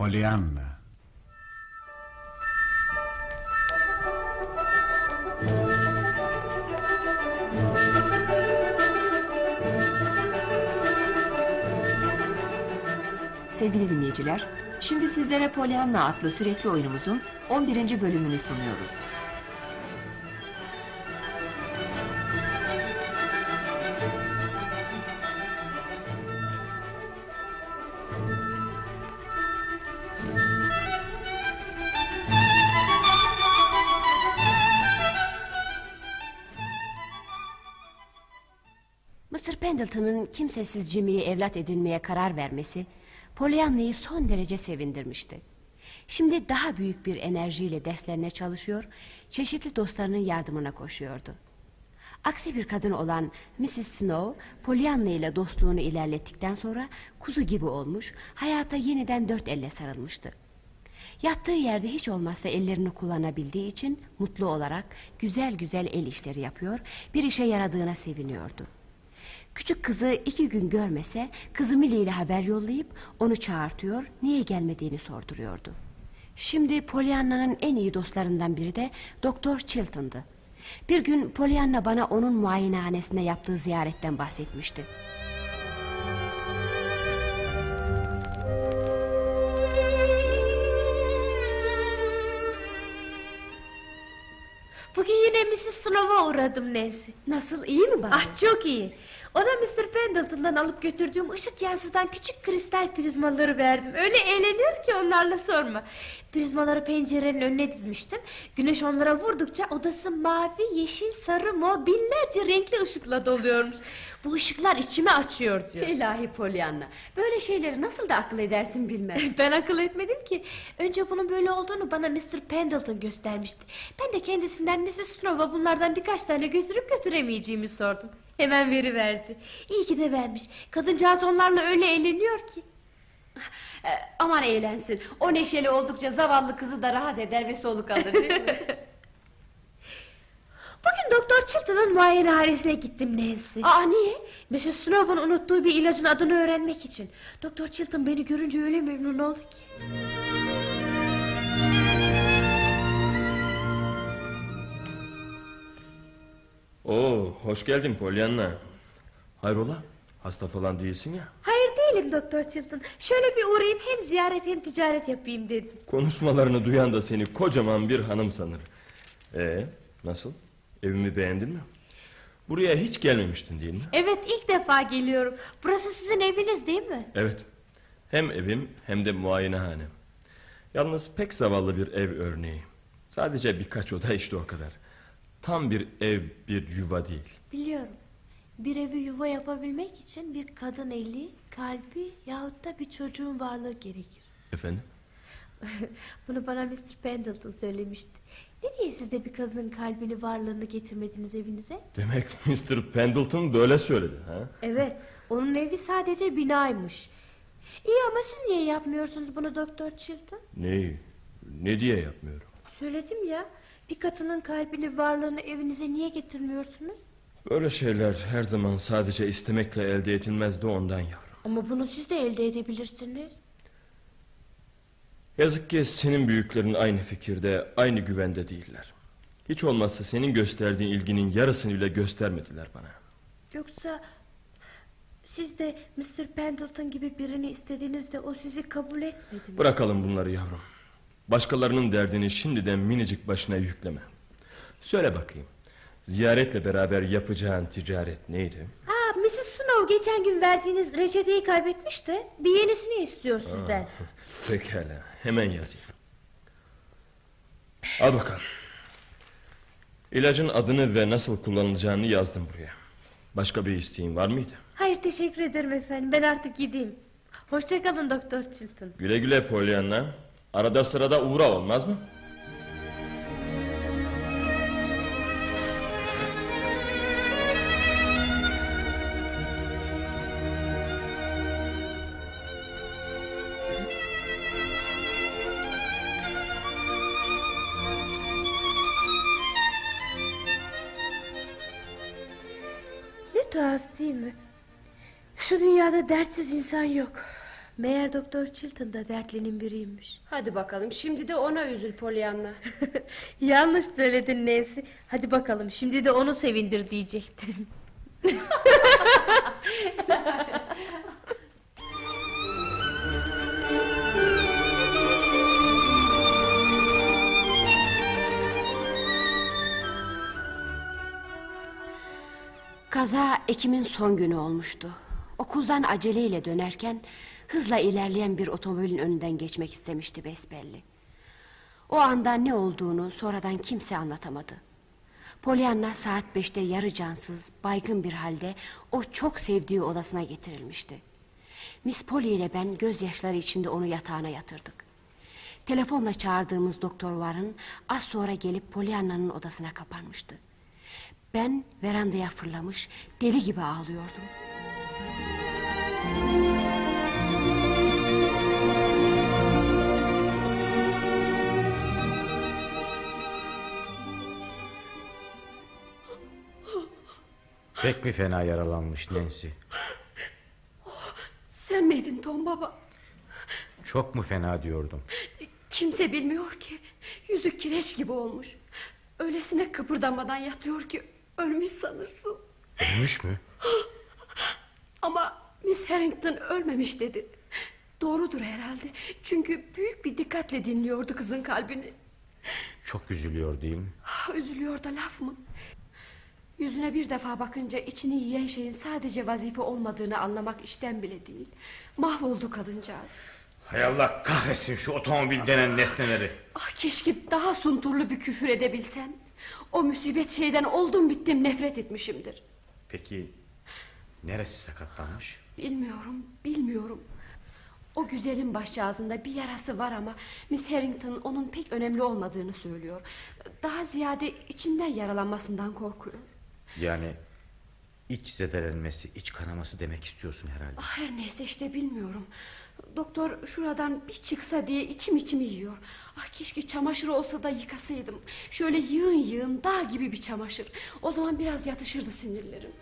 Pollyanna. Sevgili dinleyiciler, şimdi sizlere Pollyanna adlı sürekli oyunumuzun 11. bölümünü sunuyoruz. Pendleton'ın kimsesiz Jimmy'yi evlat edinmeye karar vermesi Pollyanna'yı son derece sevindirmişti. Şimdi daha büyük bir enerjiyle derslerine çalışıyor, çeşitli dostlarının yardımına koşuyordu. Aksi bir kadın olan Mrs. Snow, Pollyanna ile dostluğunu ilerlettikten sonra kuzu gibi olmuş, hayata yeniden dört elle sarılmıştı. Yattığı yerde hiç olmazsa ellerini kullanabildiği için mutlu olarak güzel güzel el işleri yapıyor, bir işe yaradığına seviniyordu. Küçük kızı iki gün görmese kızı Millie ile haber yollayıp onu çağırtıyor niye gelmediğini sorduruyordu. Şimdi Pollyanna'nın en iyi dostlarından biri de Doktor Chilton'dı. Bir gün Pollyanna bana onun muayenehanesinde yaptığı ziyaretten bahsetmişti. Bugün yine Mrs. Snow'a uğradım Nancy. Nasıl iyi mi bana? Ah çok iyi. Ona Mr. Pendleton'dan alıp götürdüğüm ışık yansıtan küçük kristal prizmaları verdim. Öyle eğleniyor ki onlarla sorma. Prizmaları pencerenin önüne dizmiştim. Güneş onlara vurdukça odası mavi, yeşil, sarı, mor binlerce renkli ışıkla doluyormuş. Bu ışıklar içimi açıyor diyor. İlahi Pollyanna böyle şeyleri nasıl da akıl edersin bilmem. Ben akıl etmedim ki. Önce bunun böyle olduğunu bana Mr. Pendleton göstermişti. Ben de kendisinden Mrs. Snow'a bunlardan birkaç tane götürüp götüremeyeceğimi sordum. Hemen veri verdi. İyi ki de vermiş. Kadıncağız onlarla öyle eğleniyor ki. E, aman eğlensin. O neşeli oldukça zavallı kızı da rahat eder ve soluk alır değil mi? Bugün Doktor Chilton'ın muayenehanesine gittim Nancy. Aa niye? Mrs. Snow'un unuttuğu bir ilacın adını öğrenmek için. Doktor Chilton beni görünce öyle memnun oldu ki. Oo, hoş geldin Pollyanna. Hayrola? Hasta falan değilsin ya. Değilim Doktor Chilton. Şöyle bir uğrayıp hem ziyaret hem ticaret yapayım dedim. Konuşmalarını duyan da seni kocaman bir hanım sanır. Ee, nasıl? Evimi beğendin mi? Buraya hiç gelmemiştin değil mi? Evet ilk defa geliyorum. Burası sizin eviniz değil mi? Evet. Hem evim hem de muayenehane. Yalnız pek zavallı bir ev örneği. Sadece birkaç oda işte o kadar. Tam bir ev, bir yuva değil. Biliyorum. Bir evi yuva yapabilmek için bir kadın eli, kalbi yahut da bir çocuğun varlığı gerekir. Efendim? Bunu bana Mr. Pendleton söylemişti. Ne diye siz de bir kadının kalbini varlığını getirmediniz evinize? Demek Mr. Pendleton böyle söyledi ha? Evet, onun evi sadece binaymış. İyi ama siz niye yapmıyorsunuz bunu Doktor Chilton? Neyi? Ne diye yapmıyorum? Söyledim ya, bir kadının kalbini varlığını evinize niye getirmiyorsunuz? Böyle şeyler her zaman sadece istemekle elde edilmez de ondan yavrum. Ama bunu siz de elde edebilirsiniz. Yazık ki senin büyüklerin aynı fikirde, aynı güvende değiller. Hiç olmazsa senin gösterdiğin ilginin yarısını bile göstermediler bana. Yoksa siz de Mr. Pendleton gibi birini istediğinizde o sizi kabul etmedi mi? Bırakalım bunları yavrum. Başkalarının derdini şimdiden minicik başına yükleme. Söyle bakayım. Ziyaretle beraber yapacağın ticaret neydi? Aa, Mrs. Snow geçen gün verdiğiniz reçeteyi kaybetmiş de bir yenisini istiyor sizden. Pekala. Hemen yazayım. Al bakalım. İlacın adını ve nasıl kullanılacağını yazdım buraya. Başka bir isteğin var mıydı? Hayır teşekkür ederim efendim ben artık gideyim. Hoşçakalın Doktor Chilton. Güle güle Pollyanna. Arada sırada uğra olmaz mı? Dünyada dertsiz insan yok. Meğer Doktor Chilton da dertlinin biriymiş. Hadi bakalım şimdi de ona üzül Pollyanna. Yanlış söyledin Nancy. Hadi bakalım şimdi de onu sevindir diyecektin. Kaza Ekim'in son günü olmuştu. Okuldan aceleyle dönerken hızla ilerleyen bir otomobilin önünden geçmek istemişti besbelli. O anda ne olduğunu sonradan kimse anlatamadı. Pollyanna saat beşte yarı cansız, baygın bir halde o çok sevdiği odasına getirilmişti. Miss Polly ile ben gözyaşları içinde onu yatağına yatırdık. Telefonla çağırdığımız Doktor Warren az sonra gelip Pollyanna'nın odasına kapanmıştı. Ben verandaya fırlamış deli gibi ağlıyordum. Pek mi fena yaralanmış Nancy? Sen miydin Tom baba? Çok mu fena diyordum. Kimse bilmiyor ki. Yüzü kireç gibi olmuş. Öylesine kıpırdamadan yatıyor ki ölmüş sanırsın. Ölmüş mü? Ama Miss Harrington ölmemiş dedi. Doğrudur herhalde. Çünkü büyük bir dikkatle dinliyordu kızın kalbini. Çok üzülüyor değil mi? Ah, Üzülüyor da laf mı? Yüzüne bir defa bakınca içini yiyen şeyin sadece vazife olmadığını anlamak işten bile değil. Mahvoldu kadıncağız. Hay Allah kahretsin şu otomobil denen nesneleri. Ah keşke daha sunturlu bir küfür edebilsen. O musibet şeyden oldum bittim nefret etmişimdir. Peki neresi sakatlanmış? Bilmiyorum, bilmiyorum. O güzelin başcağızında bir yarası var ama Miss Harrington onun pek önemli olmadığını söylüyor. Daha ziyade içinden yaralanmasından korkuyor. Yani iç zedelenmesi, iç kanaması demek istiyorsun herhalde. Ah, her neyse işte bilmiyorum. Doktor şuradan bir çıksa diye içim içimi yiyor. Ah keşke çamaşır olsa da yıkasaydım. Şöyle yığın yığın dağ gibi bir çamaşır. O zaman biraz yatışırdı sinirlerim.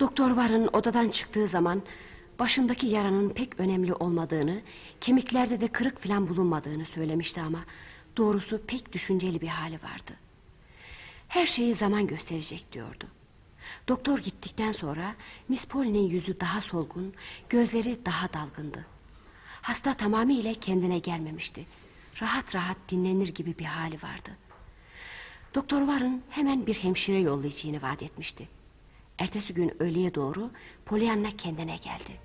Doktor Warren odadan çıktığı zaman başındaki yaranın pek önemli olmadığını, kemiklerde de kırık falan bulunmadığını söylemişti ama doğrusu pek düşünceli bir hali vardı. Her şeyi zaman gösterecek diyordu. Doktor gittikten sonra Miss Polly'nin yüzü daha solgun, gözleri daha dalgındı. Hasta tamamıyla kendine gelmemişti. Rahat rahat dinlenir gibi bir hali vardı. Doktor Warren hemen bir hemşire yollayacağını vaat etmişti. Ertesi gün öğleye doğru Pollyanna kendine geldi.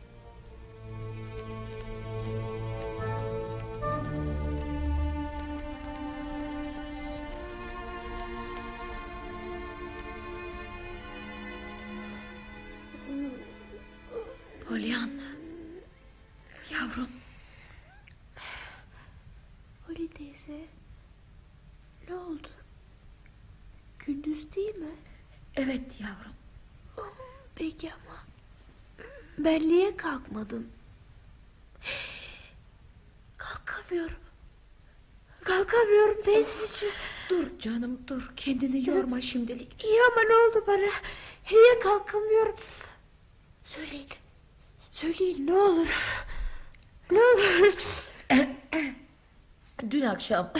Pollyanna. Yavrum. Polly teyze. Ne oldu? Gündüz değil mi? Evet yavrum. Peki ama ben niye kalkmadım? Kalkamıyorum. Kalkamıyorum teyzeciğim. Dur canım dur. Kendini yorma şimdilik. İyi ama ne oldu bana? Niye kalkamıyorum? Söyleyin. Söyleyin ne olur. Ne olur. Dün akşam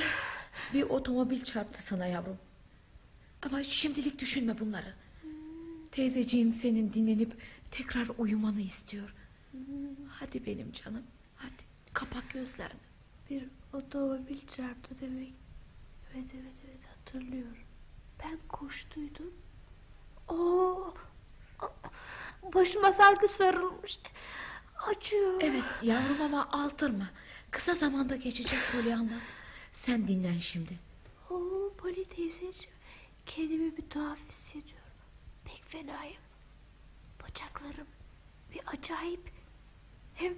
bir otomobil çarptı sana yavrum. Ama şimdilik düşünme bunları. Teyzeciğin senin dinlenip tekrar uyumanı istiyor. Hadi benim canım. Hadi kapat gözlerini. Bir otomobil çarptı demek. Evet evet evet hatırlıyorum. Ben koştuydum. Oo, başıma sargı sarılmış. Acıyor. Evet yavrum ama aldırma. Kısa zamanda geçecek Pollyanna. Sen dinlen şimdi. Oo, Poli teyzeciğim. Kendimi bir tuhaf hissediyorum. Fenayım. Bacaklarım bir acayip. Hem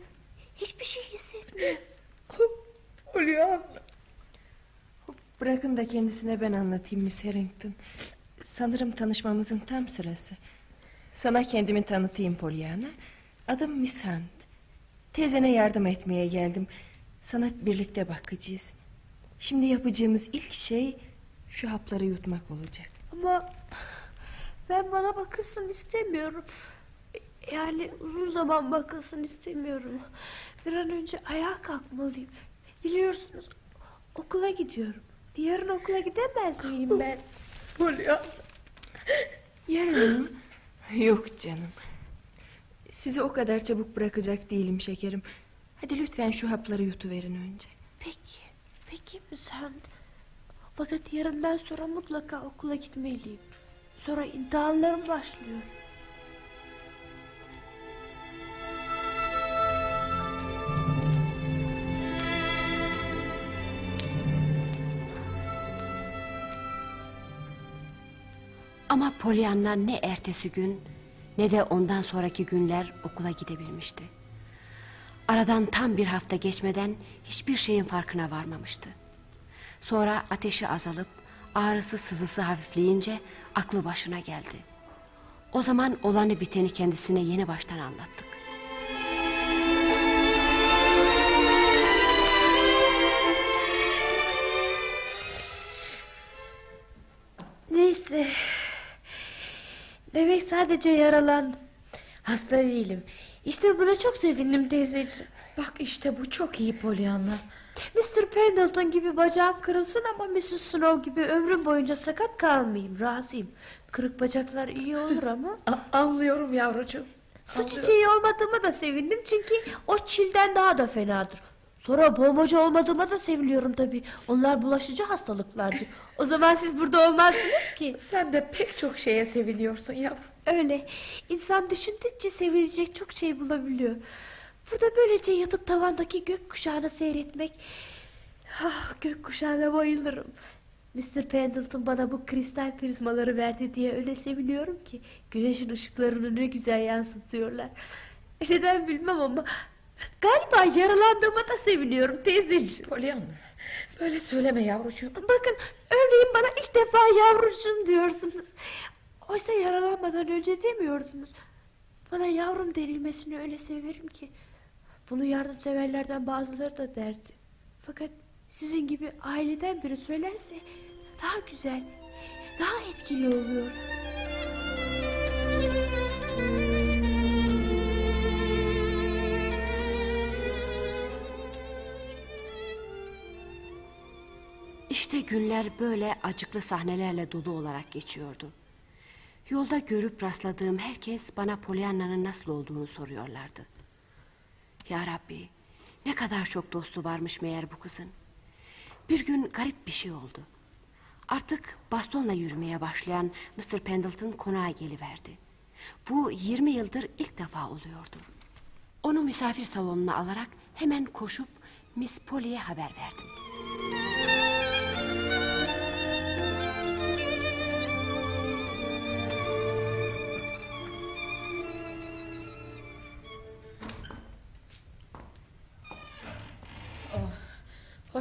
hiçbir şey hissetmiyorum. Bırakın da kendisine ben anlatayım Miss Harrington. Sanırım tanışmamızın tam sırası. Sana kendimi tanıtayım Pollyanna. Adım Miss Hunt. Teyzene yardım etmeye geldim. Sana birlikte bakacağız. Şimdi yapacağımız ilk şey şu hapları yutmak olacak. Ama ben bana bakılsın istemiyorum. Yani uzun zaman bakılsın istemiyorum. Bir an önce ayağa kalkmalıyım. Biliyorsunuz okula gidiyorum. Yarın okula gidemez miyim ben? Pollyanna. Yarın mı? Yok canım. Sizi o kadar çabuk bırakacak değilim şekerim. Hadi lütfen şu hapları yutuverin önce. Peki, peki mi sen? Fakat yarından sonra mutlaka okula gitmeliyim. Sonra imtihanlarım başlıyor. Ama Pollyanna ne ertesi gün ne de ondan sonraki günler okula gidebilmişti. Aradan tam bir hafta geçmeden hiçbir şeyin farkına varmamıştı. Sonra ateşi azalıp ağrısı sızısı hafifleyince aklı başına geldi. O zaman olanı biteni kendisine yeni baştan anlattık. Neyse. Demek sadece yaralandım. Hasta değilim. İşte buna çok sevindim teyzeciğim. Bak işte bu çok iyi Pollyanna. Mr. Pendleton gibi bacağım kırılsın ama Mrs. Snow gibi ömrüm boyunca sakat kalmayayım. Razıyım. Kırık bacaklar iyi olur ama. A- anlıyorum yavrucuğum. Su çiçeği olmadığıma da sevindim çünkü o çilden daha da fenadır. Sonra boğmaca olmadığıma da seviniyorum tabii. Onlar bulaşıcı hastalıklardır. O zaman siz burada olmazsınız ki. Sen de pek çok şeye seviniyorsun yavrum. Öyle. İnsan düşündükçe sevilecek çok şey bulabiliyor. Burada böylece yatıp tavandaki gökkuşağını seyretmek... Ah, gökkuşağına bayılırım. Mr. Pendleton bana bu kristal prizmaları verdi diye öyle seviniyorum ki... ...güneşin ışıklarını ne güzel yansıtıyorlar. Neden bilmem ama... Galiba yaralandığıma da seviniyorum teyzeciğim. Pollyanna böyle söyleme yavrucuğum. Bakın örneğin bana ilk defa yavrucuğum diyorsunuz. Oysa yaralanmadan önce demiyordunuz. Bana yavrum denilmesini öyle severim ki. Bunu yardımseverlerden bazıları da derdi. Fakat sizin gibi aileden biri söylerse daha güzel, daha etkili oluyor. İşte günler böyle acıklı sahnelerle dolu olarak geçiyordu. Yolda görüp rastladığım herkes bana Pollyanna'nın nasıl olduğunu soruyorlardı. Ya Rabbi, ne kadar çok dostu varmış meğer bu kızın. Bir gün garip bir şey oldu. Artık bastonla yürümeye başlayan Mr. Pendleton konağa geliverdi. Bu 20 yıldır ilk defa oluyordu. Onu misafir salonuna alarak hemen koşup Miss Polly'e haber verdim.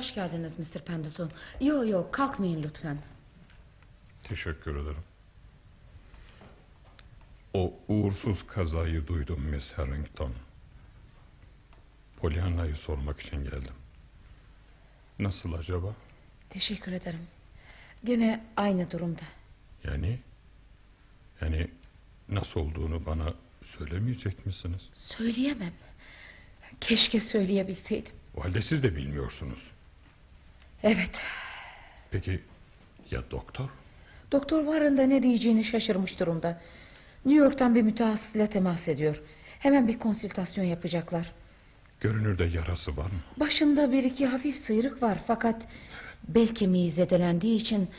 Hoş geldiniz Mr. Pendleton. Yo yo kalkmayın lütfen. Teşekkür ederim. O uğursuz kazayı duydum Miss Harrington. Pollyanna'yı sormak için geldim. Nasıl acaba? Teşekkür ederim. Gene aynı durumda. Yani? Yani nasıl olduğunu bana söylemeyecek misiniz? Söyleyemem. Keşke söyleyebilseydim. O halde siz de bilmiyorsunuz. Evet. Peki ya doktor? Doktor Warren da ne diyeceğini şaşırmış durumda. New York'tan bir mütehassısla temas ediyor. Hemen bir konsültasyon yapacaklar. Görünürde yarası var mı? Başında bir iki hafif sıyrık var fakat bel kemiği zedelendiği için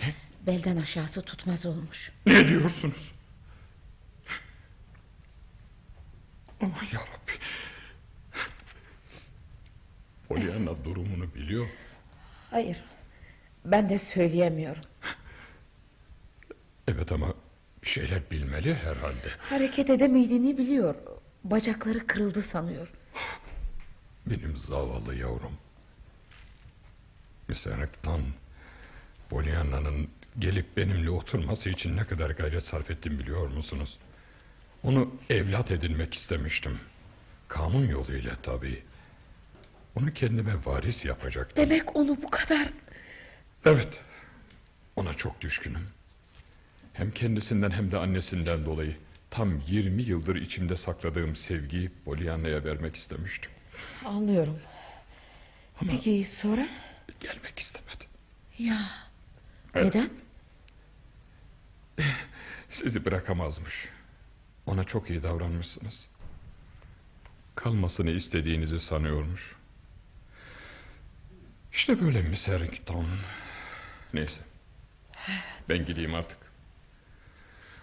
belden aşağısı tutmaz olmuş. Ne diyorsunuz? Aman yarabbi. Pollyanna durumunu biliyor. Hayır. Ben de söyleyemiyorum. Evet ama bir şeyler bilmeli herhalde. Hareket edemediğini biliyor. Bacakları kırıldı sanıyor. Benim zavallı yavrum. Miss Erik'tan Pollyanna'nın gelip benimle oturması için ne kadar gayret sarf ettim biliyor musunuz? Onu evlat edinmek istemiştim. Kanun yoluyla tabii. Onu kendime varis yapacaktım. Demek onu bu kadar... Evet. Ona çok düşkünüm. Hem kendisinden hem de annesinden dolayı tam 20 yıldır içimde sakladığım sevgiyi Pollyanna'ya vermek istemiştim. Anlıyorum. Peki sonra? Gelmek istemedi. Ya Evet. neden? Sizi bırakamazmış. Ona çok iyi davranmışsınız. Kalmasını istediğinizi sanıyormuş. İşte böyle Miss Harrington. Neyse. Ben gideyim artık.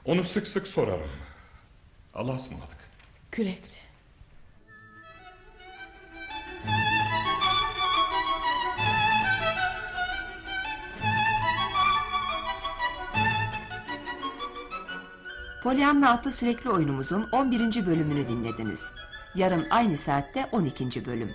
Onu sık sık sorarım. Allah'a ısmarladık. Güle güle. Pollyanna adlı sürekli oyunumuzun 11. bölümünü dinlediniz. Yarın aynı saatte 12. bölüm.